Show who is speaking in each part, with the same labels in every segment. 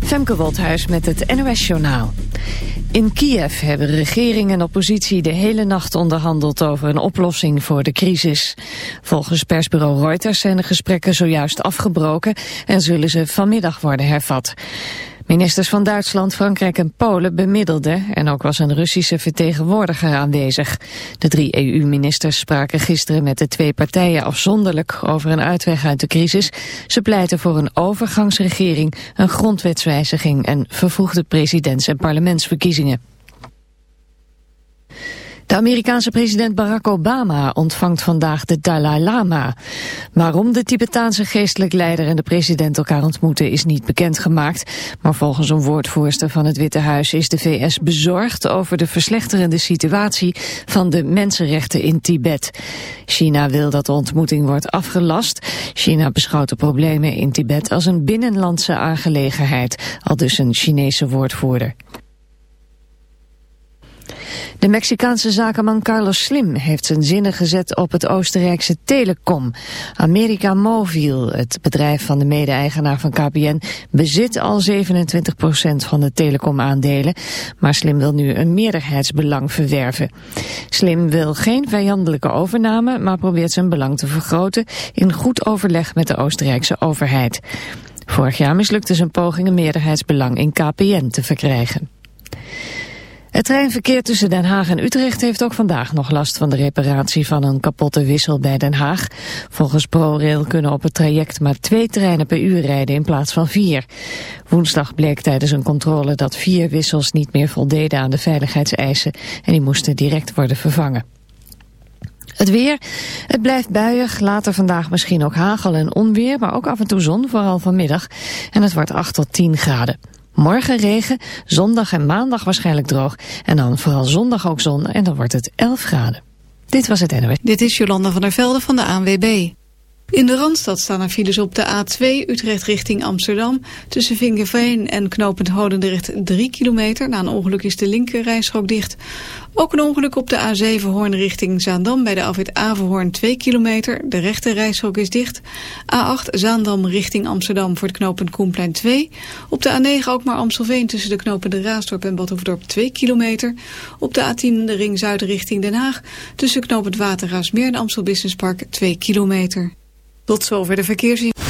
Speaker 1: Femke Woldhuis met het NOS Journaal. In Kiev hebben regering en oppositie de hele nacht onderhandeld over een oplossing voor de crisis. Volgens persbureau Reuters zijn de gesprekken zojuist afgebroken en zullen ze vanmiddag worden hervat. Ministers van Duitsland, Frankrijk en Polen bemiddelden en ook was een Russische vertegenwoordiger aanwezig. De drie EU-ministers spraken gisteren met de twee partijen afzonderlijk over een uitweg uit de crisis. Ze pleiten voor een overgangsregering, een grondwetswijziging en vervoegde presidents- en parlementsverkiezingen. De Amerikaanse president Barack Obama ontvangt vandaag de Dalai Lama. Waarom de Tibetaanse geestelijk leider en de president elkaar ontmoeten is niet bekendgemaakt. Maar volgens een woordvoerster van het Witte Huis is de VS bezorgd over de verslechterende situatie van de mensenrechten in Tibet. China wil dat de ontmoeting wordt afgelast. China beschouwt de problemen in Tibet als een binnenlandse aangelegenheid, al dus een Chinese woordvoerder. De Mexicaanse zakenman Carlos Slim heeft zijn zinnen gezet op het Oostenrijkse Telecom. America Mobil, het bedrijf van de mede-eigenaar van KPN, bezit al 27% van de telecomaandelen. Maar Slim wil nu een meerderheidsbelang verwerven. Slim wil geen vijandelijke overname, maar probeert zijn belang te vergroten in goed overleg met de Oostenrijkse overheid. Vorig jaar mislukte zijn poging een meerderheidsbelang in KPN te verkrijgen. Het treinverkeer tussen Den Haag en Utrecht heeft ook vandaag nog last van de reparatie van een kapotte wissel bij Den Haag. Volgens ProRail kunnen op het traject maar twee treinen per uur rijden in plaats van vier. Woensdag bleek tijdens een controle dat vier wissels niet meer voldeden aan de veiligheidseisen en die moesten direct worden vervangen. Het weer, het blijft buiig, later vandaag misschien ook hagel en onweer, maar ook af en toe zon, vooral vanmiddag. En het wordt 8 tot 10 graden. Morgen regen, zondag en maandag waarschijnlijk droog. En dan vooral zondag ook zon en dan wordt het 11 graden. Dit was het NOS.
Speaker 2: Dit is Jolanda van der Velde van de ANWB. In de Randstad staan er files op de A2 Utrecht richting Amsterdam. Tussen Vinkenveen en Knopend Hodendrecht 3 kilometer. Na een ongeluk is de linker dicht. Ook een ongeluk op de A7 Hoorn richting Zaandam bij de afwit Averhoorn 2 kilometer. De rechte reishok is dicht. A8 Zaandam richting Amsterdam voor het knooppunt Koenplein 2. Op de A9 ook maar Amstelveen tussen de knopende Raasdorp en Badhoefdorp 2 kilometer. Op de A10 de ring zuid richting Den Haag tussen knooppunt Watergaasmeer en Amstel Business Park 2 kilometer. Tot zover de verkeersin.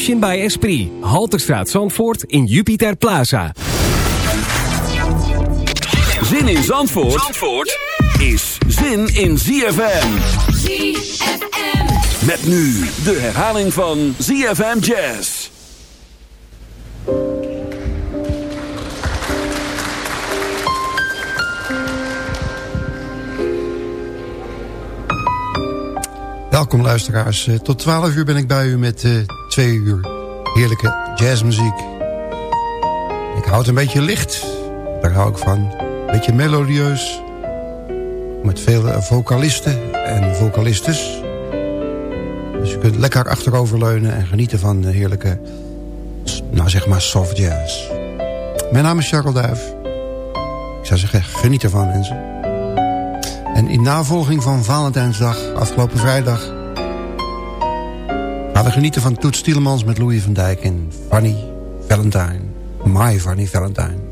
Speaker 3: Motion by Esprit. Halterstraat Zandvoort in Jupiter Plaza.
Speaker 4: Zin in Zandvoort, Zandvoort is zin in ZFM.
Speaker 5: ZFM.
Speaker 4: Met nu de herhaling van ZFM Jazz.
Speaker 6: Welkom luisteraars. Eh, Tot 12 uur ben ik bij u met uh, twee uur heerlijke jazzmuziek. Ik hou het een beetje licht. Daar hou ik van. Beetje melodieus. Met veel vocalisten en vocalistes. Dus je kunt lekker achteroverleunen en genieten van de heerlijke, nou zeg maar soft jazz. Mijn naam is Jacques Duif. Ik zou zeggen, geniet ervan mensen. En in navolging van Valentijnsdag, afgelopen vrijdag... we genieten van Toet Stielemans met Louis van Dijk en Fanny Valentine. My Fanny Valentine.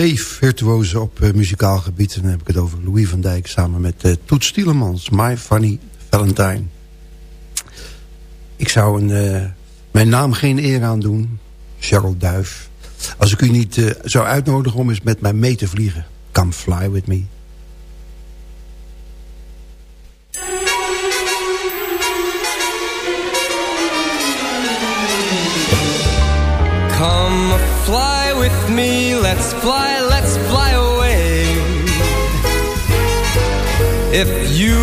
Speaker 6: Twee virtuozen op uh, muzikaal gebied. En dan heb ik het over Louis van Dijk samen met uh, Toet Stielemans. My Funny Valentine. Ik zou een, uh, mijn naam geen eer aan doen. Cheryl Duif. Als ik u niet zou uitnodigen om eens met mij mee te vliegen. Come fly with me.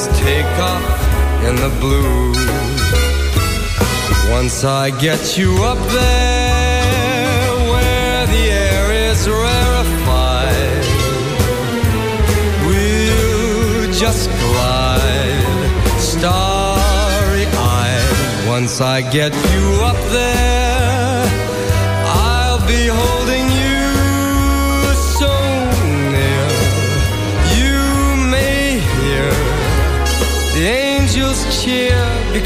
Speaker 7: let's take off in the blue. Once I get you up there, where the air is rarefied, we'll just glide, starry-eyed. Once I get you up there,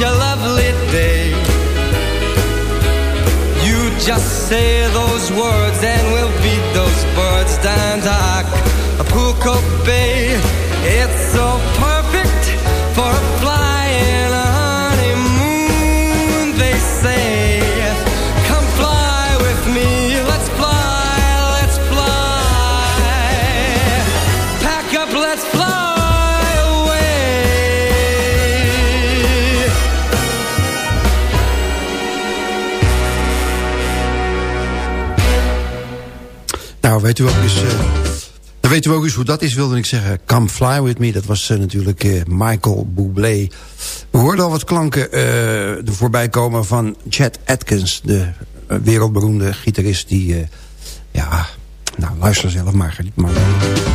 Speaker 7: Such a lovely day. You just say those words and we'll beat those birds down to Acapulco Bay. It's so
Speaker 6: weet u ook eens... eh, dan weet u ook eens hoe dat is, wilde ik zeggen. Come Fly With Me, dat was eh, natuurlijk eh, Michael Bublé. We hoorden al wat klanken er voorbij komen van Chet Atkins... de wereldberoemde gitarist die... ja, nou, luister zelf maar, maar.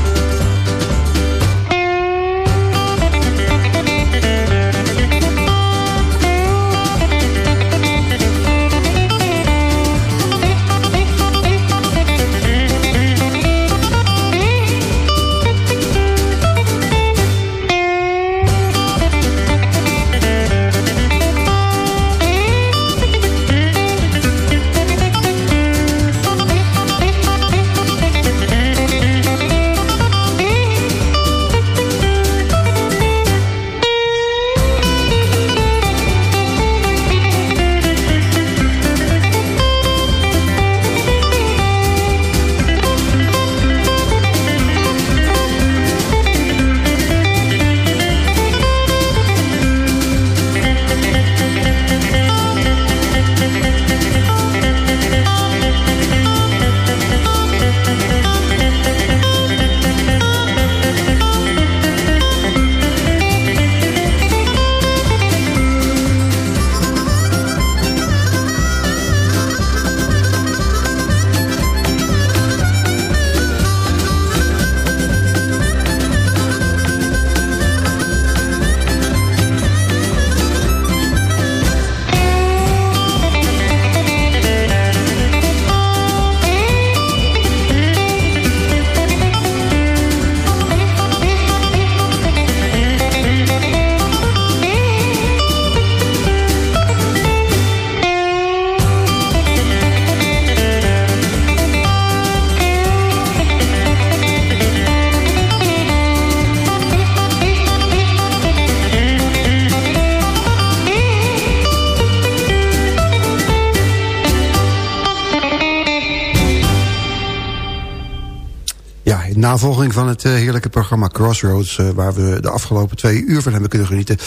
Speaker 6: Navolging van het eh, heerlijke programma Crossroads... eh, waar we de afgelopen twee uur van hebben kunnen genieten...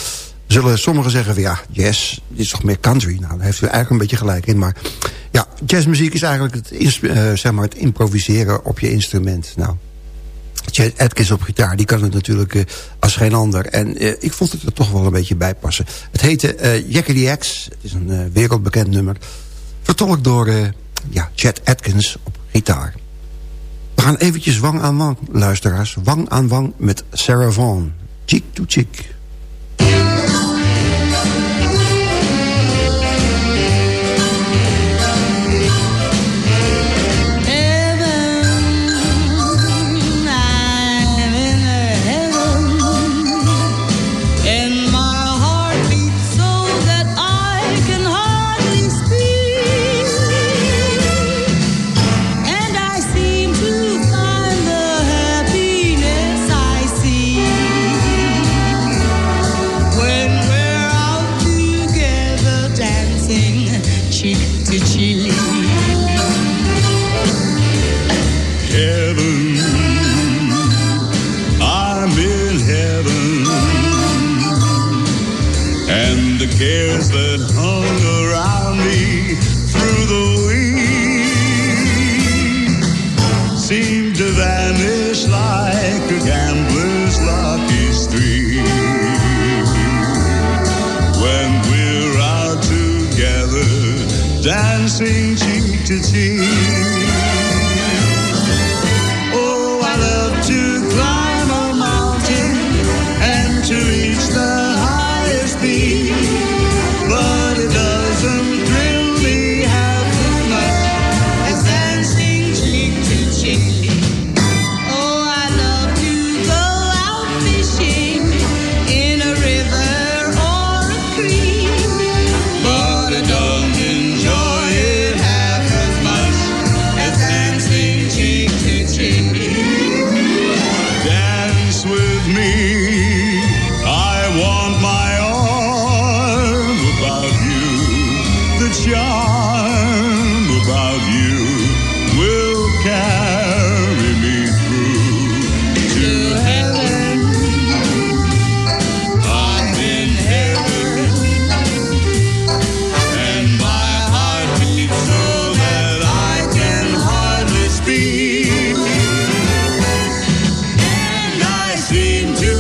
Speaker 6: zullen sommigen zeggen van ja, jazz, dit is toch meer country? Nou, daar heeft u eigenlijk een beetje gelijk in. Maar ja, jazzmuziek is eigenlijk het, eh, zeg maar het improviseren op je instrument. Nou, Chet Atkins op gitaar, die kan het natuurlijk als geen ander. En ik vond het er toch wel een beetje bij passen. Het heette eh Jackie X. Het is een wereldbekend nummer. Vertolkt door ja, Chet Atkins op gitaar. We gaan eventjes wang aan wang, luisteraars. Wang aan wang met Sarah Vaughan. Cheek to cheek.
Speaker 8: Seem to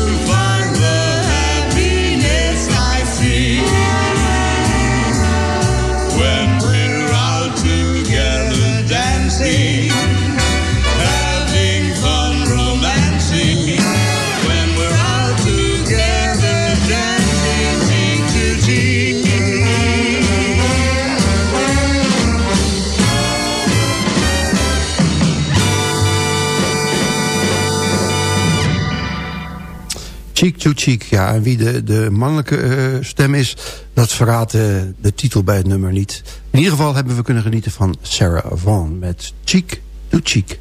Speaker 8: Cheek,
Speaker 6: ja. En wie de, de mannelijke eh, stem is, dat verraadt eh, de titel bij het nummer niet. In ieder geval hebben we kunnen genieten van Sarah Vaughan met Cheek to cheek.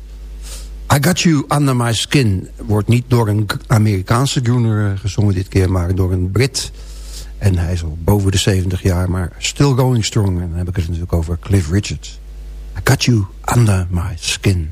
Speaker 6: I Got You Under My Skin wordt niet door een Amerikaanse groener eh, gezongen dit keer, maar door een Brit. En hij is al boven de 70 jaar, maar still going strong. En dan heb ik het natuurlijk over Cliff Richard. I Got You Under My Skin.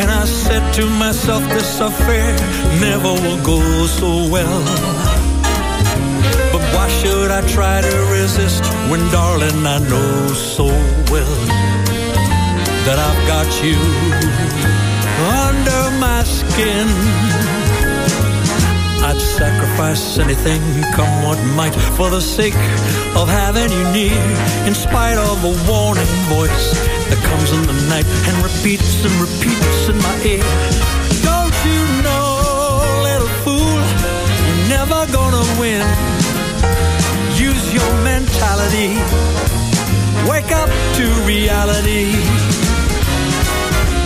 Speaker 9: And I said to myself, this affair never will go so well. But why should I try to resist when, darling, I know so well that I've got you under my skin? I'd sacrifice anything, come what might, for the sake of having you near. In spite of a warning voice that comes in the night and repeats and repeats in my ear. Don't you know, little fool, you're never gonna win. Use your mentality. Wake up to reality.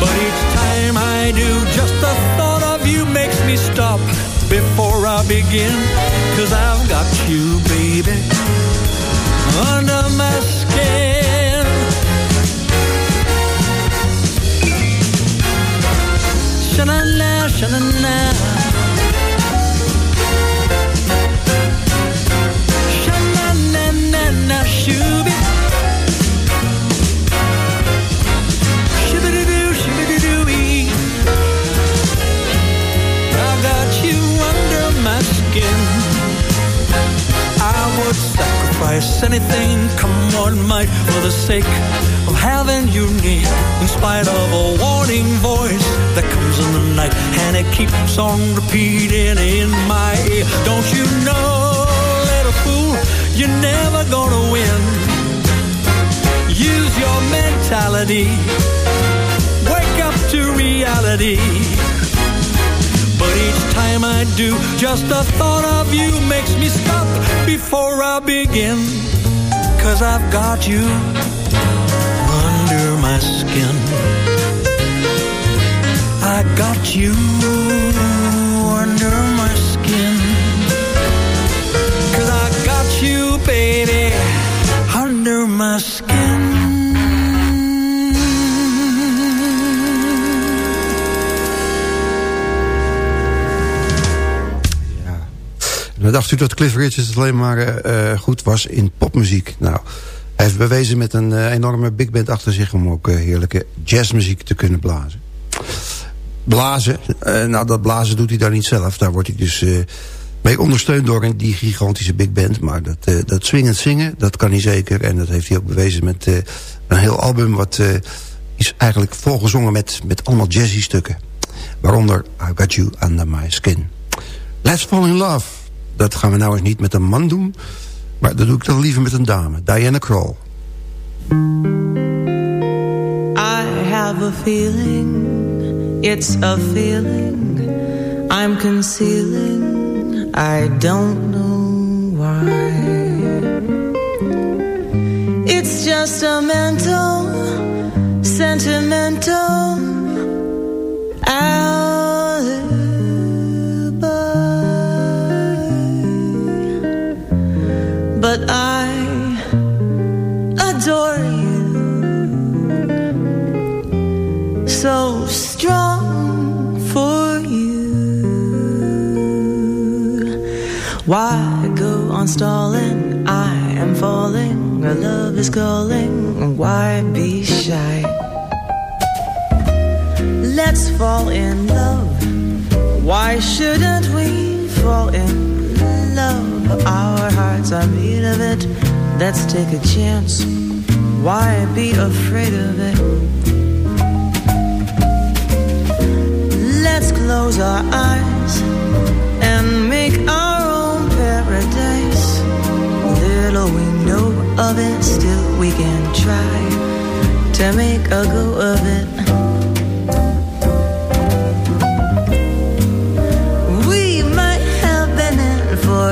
Speaker 9: But each time I do, just the thought of you makes me stop before I begin. Cause I've got you, baby, under my skin. Sha-na-na, sha-na-na. Sacrifice anything, come what might, for the sake of having you near. In spite of a warning voice that comes in the night, and it keeps on repeating in my ear. Don't you know, little fool, you're never gonna win. Use your mentality. Wake up to reality. Time I do, just the thought of you makes me stop before I begin. Cause I've got you under my skin. I got you
Speaker 6: Dan dacht u dat Cliff Richards alleen maar eh, eh, goed was in popmuziek. Nou, hij heeft bewezen met een eh, enorme big band achter zich... om ook heerlijke jazzmuziek te kunnen blazen. Blazen, nou dat blazen doet hij daar niet zelf. Daar wordt hij dus mee ondersteund door een, die gigantische big band. Maar dat, dat swingend zingen, dat kan hij zeker. En dat heeft hij ook bewezen met een heel album... wat is eigenlijk volgezongen met, met allemaal jazzy stukken. Waaronder I Got You Under My Skin. Let's Fall In Love. Dat gaan we nou eens niet met een man doen... maar dat doe ik dan liever met een dame. Diana Krall.
Speaker 10: I have a feeling, it's a feeling I'm concealing, I don't know why. It's just a mental, sentimental alibi. But I adore you so strong for you. Why go on stalling? I am falling. Our love is calling. Why be shy? Let's fall in love. Why shouldn't we fall in love? Our hearts are made of it. Let's take a chance. Why be afraid of it? Let's close our eyes and make our own paradise. Little we know of it, still we can try to make a go of it.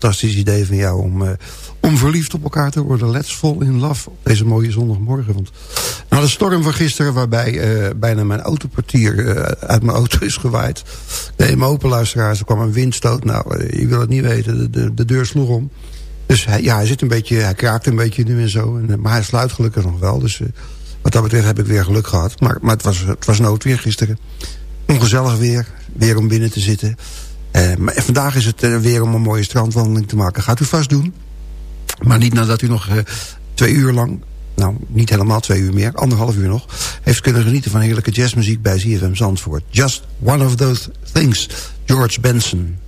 Speaker 6: Fantastisch idee van jou... om, eh, om verliefd op elkaar te worden. Let's fall in love op deze mooie zondagmorgen. Want na de storm van gisteren... waarbij eh, bijna mijn autoportier eh, uit mijn auto is gewaaid... Nee, mijn open luisteraars, er kwam een windstoot. Nou, je wil het niet weten, de, de, de deur sloeg om. Dus hij, ja, hij zit een beetje, hij kraakt een beetje nu en zo. En, maar hij sluit gelukkig nog wel. Dus wat dat betreft heb ik weer geluk gehad. Maar, maar het, was, het was noodweer gisteren. Ongezellig weer. Weer om binnen te zitten. Eh, maar vandaag is het eh, weer om een mooie strandwandeling te maken. Gaat u vast doen. Maar niet nadat u nog eh, twee uur lang... Nou, niet helemaal twee uur meer. Anderhalf uur nog. Heeft kunnen genieten van heerlijke jazzmuziek bij ZFM Zandvoort. Just one of those things. George Benson.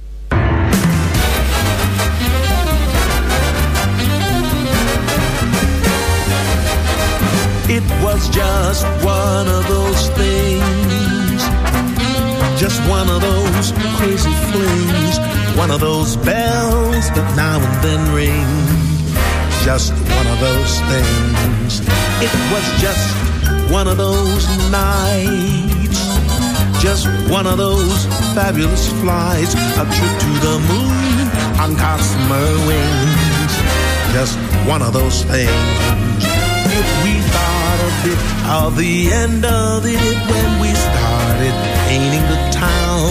Speaker 11: It was just one of those things. Just one of those crazy flings. One of those bells that now and then ring. Just one of those things. It was just one of those nights. Just one of those fabulous flights. A trip to the moon on gossamer wings. Just one of those things if we thought a bit of the end of it when we started painting the town.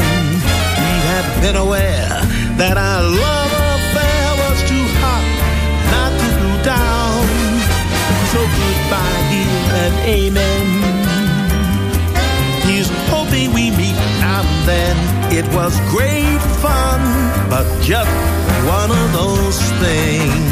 Speaker 11: We have been aware that our love affair was too hot not to go down. So goodbye, dear, and amen. He's hoping we meet now and then. It was great fun, but just one of those things.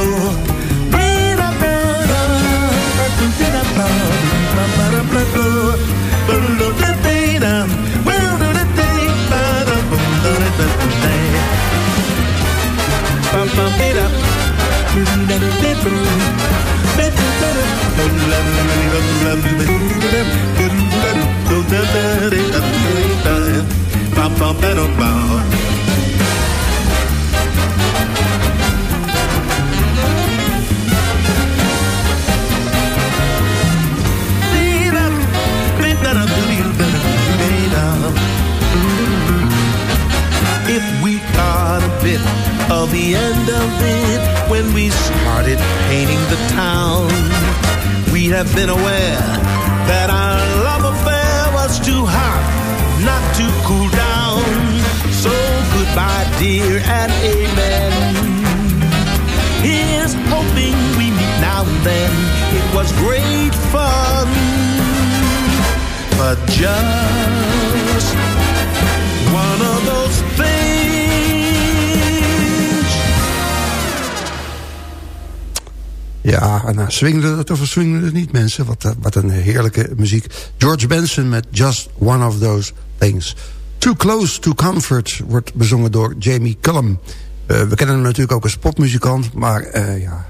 Speaker 6: swingde het of swingde het niet, mensen? Wat, eh, wat een heerlijke muziek. George Benson met Just One of Those Things. Too Close to Comfort wordt bezongen door Jamie Cullum. Eh, we kennen hem natuurlijk ook als popmuzikant, maar eh, ja...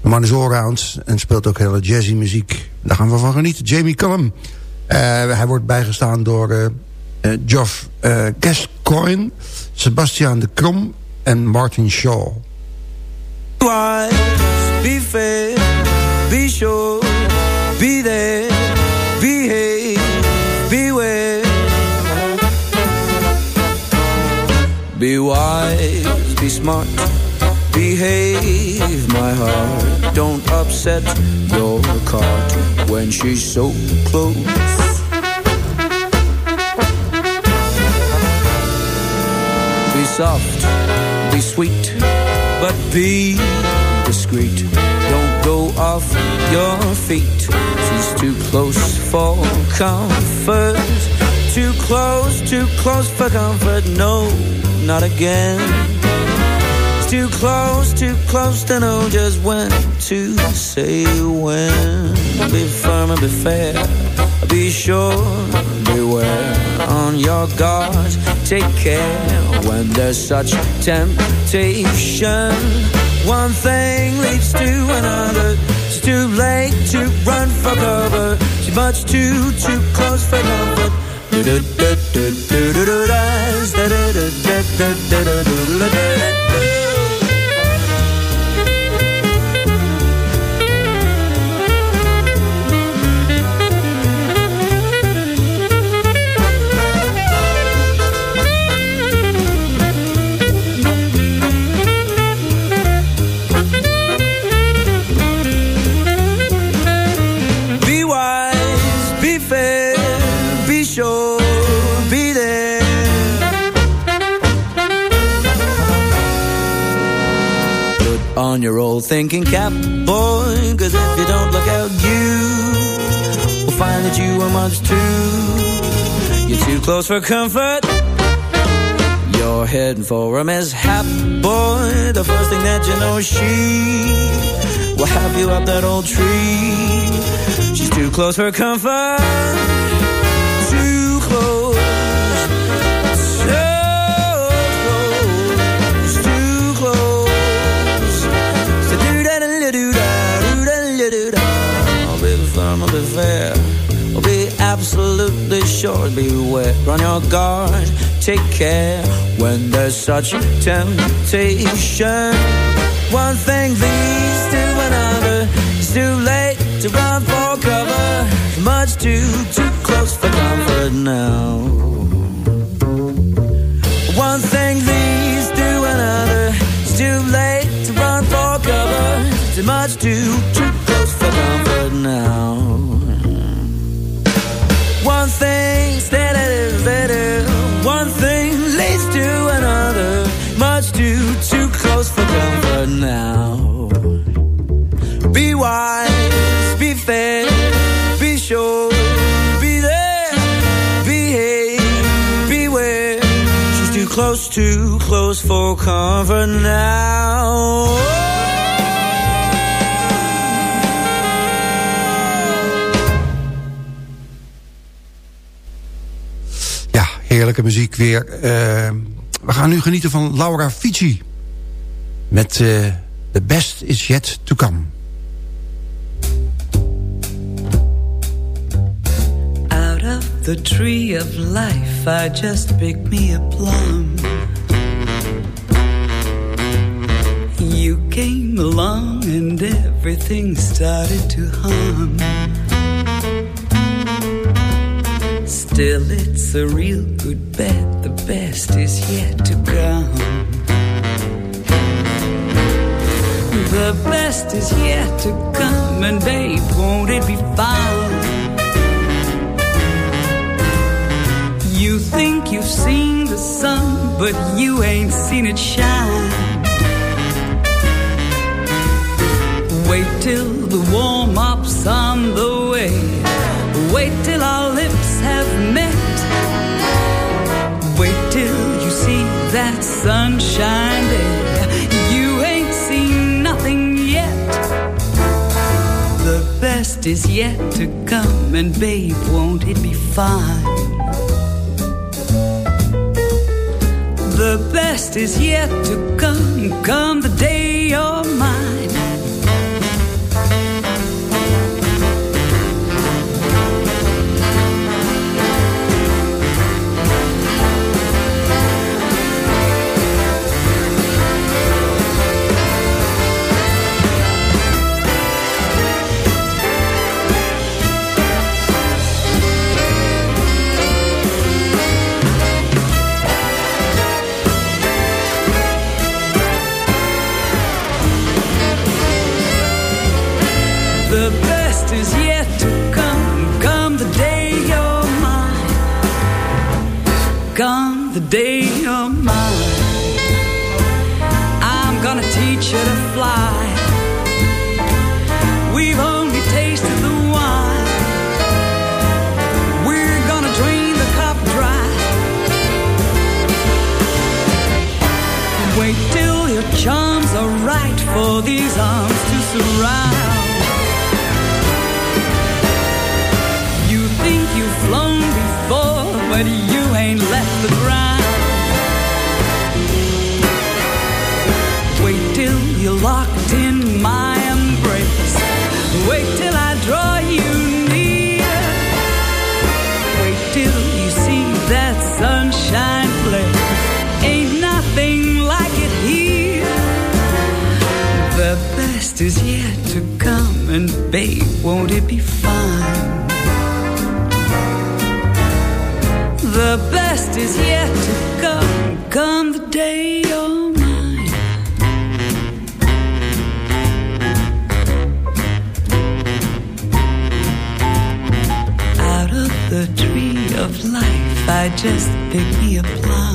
Speaker 6: De man is allround en speelt ook hele jazzy muziek. Daar gaan we van genieten. Jamie Cullum. Hij wordt bijgestaan door Geoff Gascoigne, Sebastian de Krom en Martin Shaw.
Speaker 7: be be sure, be there, behave, beware. Be wise, be smart, behave, my heart. Don't upset your cart when she's so close. Be soft, be sweet, but be
Speaker 12: discreet. Don't go off your feet. She's too close for comfort. Too close, too close for comfort. No, not again. Too close, too close to know just when to say when. Be firm and be fair. Be sure, beware on your guard. Take care when there's such temptation. One thing leads to another. It's too late to run for cover. Too much too, too close for comfort. Be old thinking cap, boy, cause if you don't look out, you will find that you are much too. You're too close for comfort. You're heading for a mishap, boy. The first thing that you know, she will have you up that old tree. She's too close for comfort. Absolutely sure. Beware, on your guard. Take care when there's such temptation. One thing leads to another. It's too late to run for cover. Much too, too close for comfort now. One thing leads to another. It's too late to run for cover. It's much too, too close for comfort now. One thing, steady, one thing leads to another. Much too, too close for comfort now. Be wise, be fair, be sure, be there, behave, beware. She's too close, too close for comfort now.
Speaker 6: Heerlijke muziek weer. Eh, we gaan nu genieten van Laura Fiji. Met eh, The Best Is Yet To Come.
Speaker 13: Out of the tree of life, I just picked me a plum. You came along and everything started to hum. Still, it's a real good bet. The best is yet to come. The best is yet to come, and babe, won't it be fun? You think you've seen the sun, but you ain't seen it shine. Wait till the warm up's on the way. Wait till our lips have met. Wait till you see that sunshine there. You ain't seen nothing yet. The best is yet to come, and babe, won't it be fine? The best is yet to come, come the day day of my life. I'm gonna teach you to fly. We've only tasted the wine. We're gonna drain the cup dry. Wait till your charms are right for these arms to surround. You think you've flown before, but you locked in my embrace. Wait till I draw you near. Wait till you see that sunshine place. Ain't nothing like it here. The best is yet to come, and babe, won't it be fine? The best is yet to come, come the day. I just
Speaker 14: think he applied.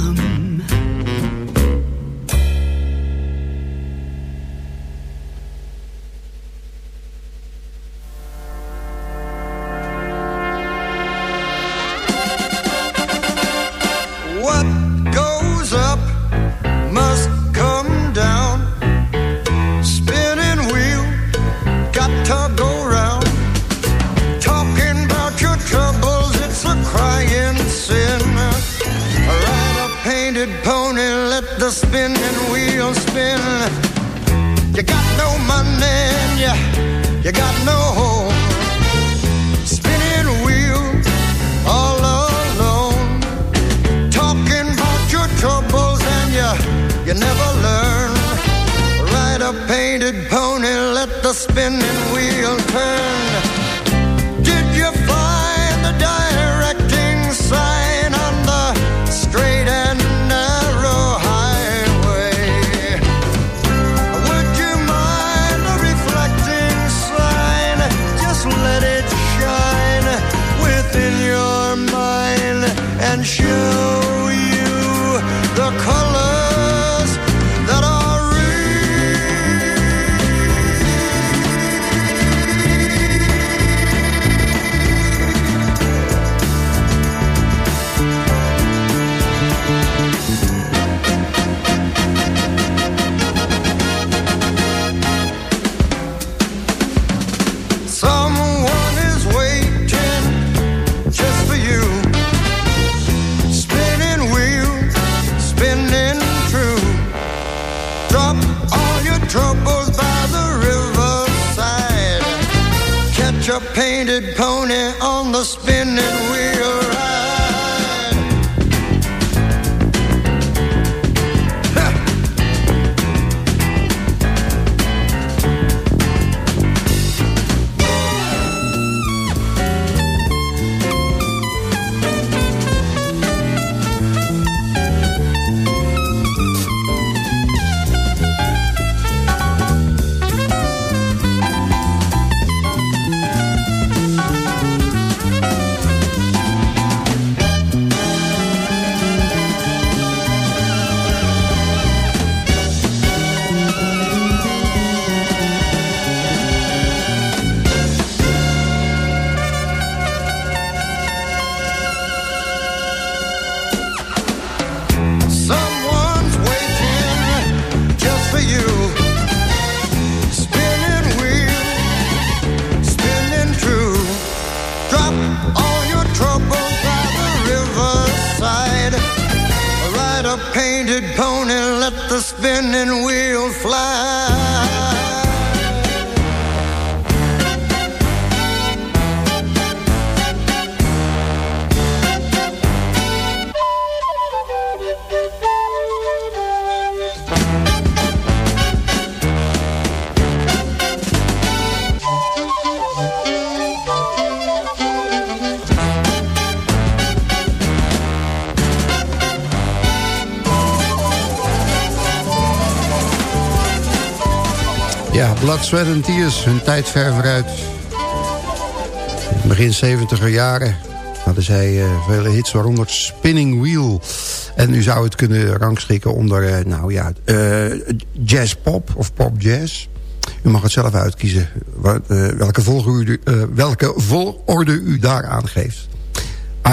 Speaker 14: spinning wheel fly.
Speaker 6: Sweat and Tears, hun tijd ver vooruit. Begin 70er jaren hadden zij eh, vele hits, waaronder Spinning Wheel. En u zou het kunnen rangschikken onder, uh, nou ja, uh, jazz pop of pop jazz. U mag het zelf uitkiezen welke, volgorde, welke volorde u daar aangeeft.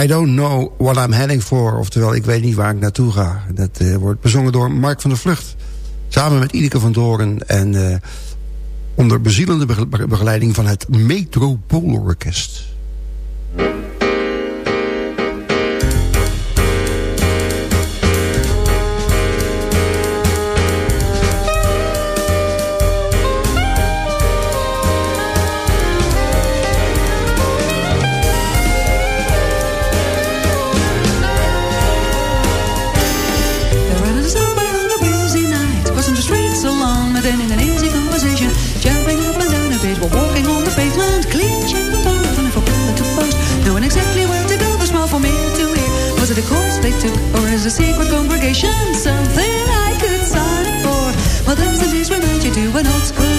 Speaker 6: I don't know what I'm heading for, oftewel ik weet niet waar ik naartoe ga. Dat wordt bezongen door Mark van der Vlucht. Samen met Ineke van Doren en onder bezielende bege- begeleiding van het Metropoolorkest.
Speaker 15: Or is a secret congregation something I could sign for? Well, those the days remind you do an old school.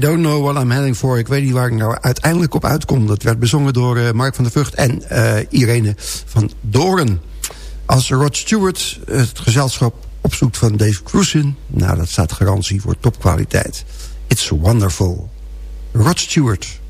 Speaker 15: Don't know what I'm heading for.
Speaker 16: Ik weet niet waar ik nou uiteindelijk op uitkom. Dat werd bezongen door eh, Mark van der Vught en eh, Irene van Doren. Als Rod Stewart het gezelschap opzoekt van Dave Cruisen... nou, dat staat garantie voor topkwaliteit. It's wonderful. Rod Stewart.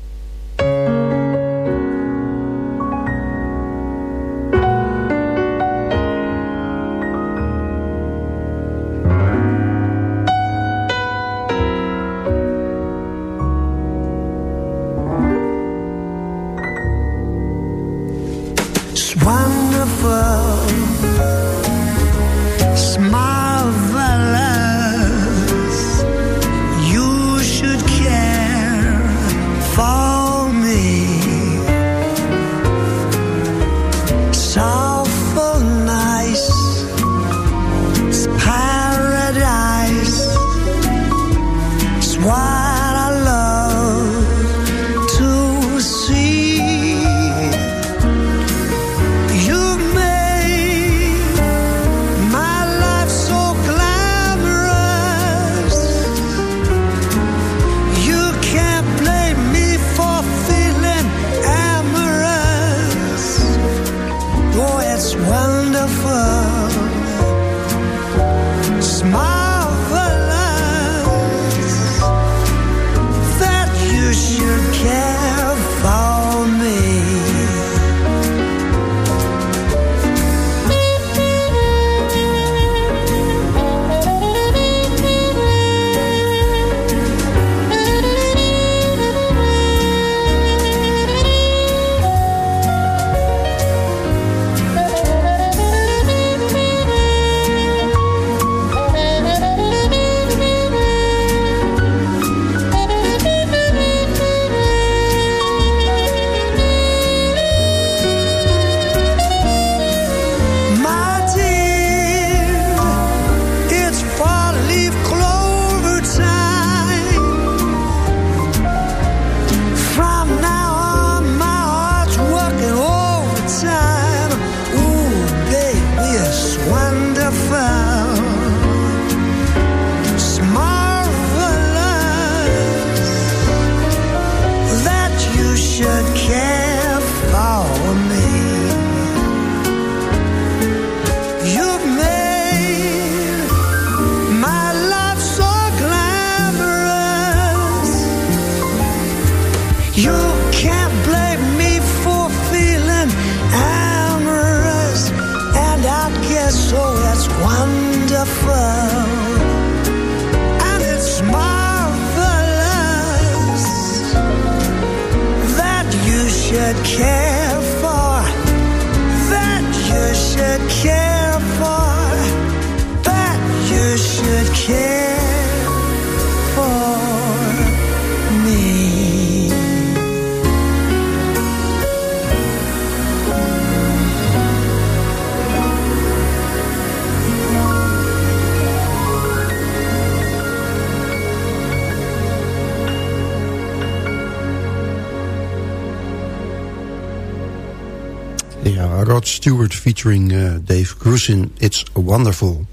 Speaker 16: Featuring eh, Dave Grusin. It's wonderful.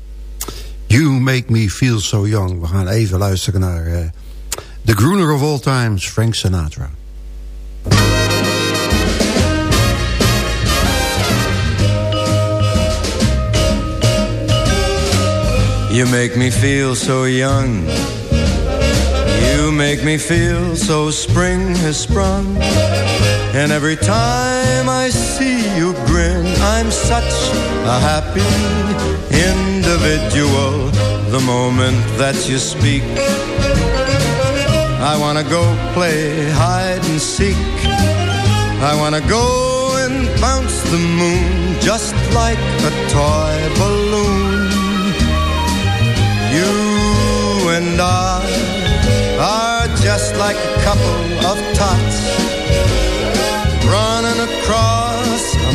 Speaker 16: You make me feel so young. We gaan even luisteren naar eh, The Crooner of All Times, Frank Sinatra.
Speaker 7: You make me feel so young. You make me feel so spring has sprung. And every time I see you grin, I'm such a happy individual. The moment that you speak, I wanna go play hide and seek. I wanna go and bounce the moon just like a toy balloon. You and I are just like a couple of tots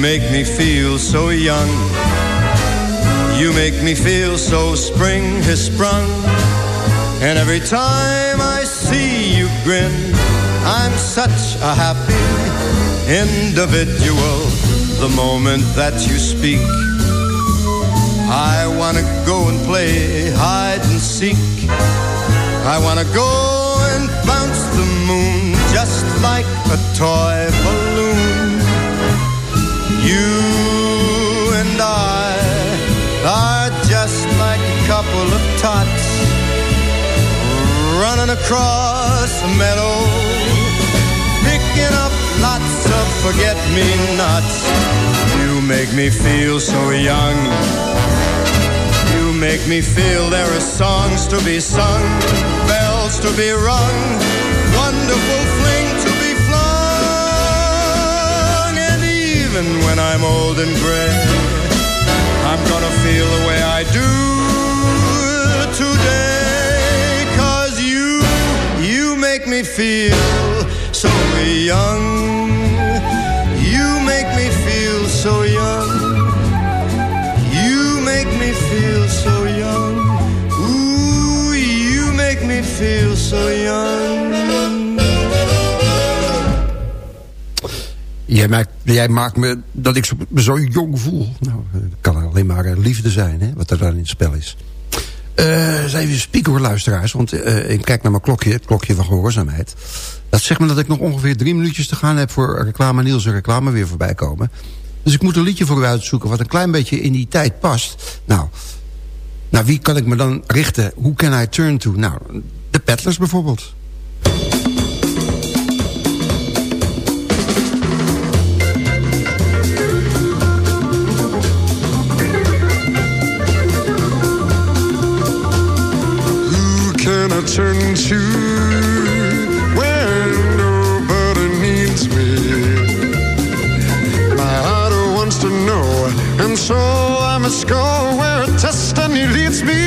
Speaker 7: Make me feel so young. You make me feel so spring has sprung. And every time I see you grin, I'm such a happy individual. The moment that you speak, I wanna go and play hide and seek. I wanna go and bounce the moon just like a toy balloon. You and I are just like a couple of tots running across a meadow, picking up lots of forget-me-nots. You make me feel so young. You make me feel there are songs to be sung, bells to be rung, wonderful even when I'm old and gray, I'm gonna feel the way I do today. Cause you, you make me feel so young. You make me feel so young. You make me feel so young. Ooh, you make me feel so young.
Speaker 6: Jij er maakt, jij maakt me dat ik me zo jong voel. Nou, het kan alleen maar eh, liefde zijn, hè, wat er dan in het spel is. Eh eens even spieken luisteraars. Want eh, ik kijk naar mijn klokje, het klokje van gehoorzaamheid. Dat zegt me dat ik nog ongeveer drie minuutjes te gaan heb... voor reclame Niels en reclame weer voorbij komen. Dus ik moet een liedje voor u uitzoeken... wat een klein beetje in die tijd past. Nou, naar wie kan ik me dan richten? Who can I turn to? Nou, de Peddlers bijvoorbeeld.
Speaker 7: Can I turn to when nobody needs me? My heart wants to know, and so I must go where destiny leads me.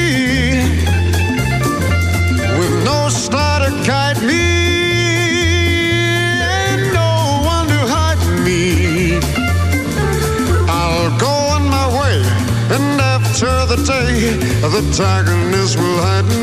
Speaker 7: With no star to guide me, and no one to hide me. I'll go on my way, and after the day, the darkness will hide me.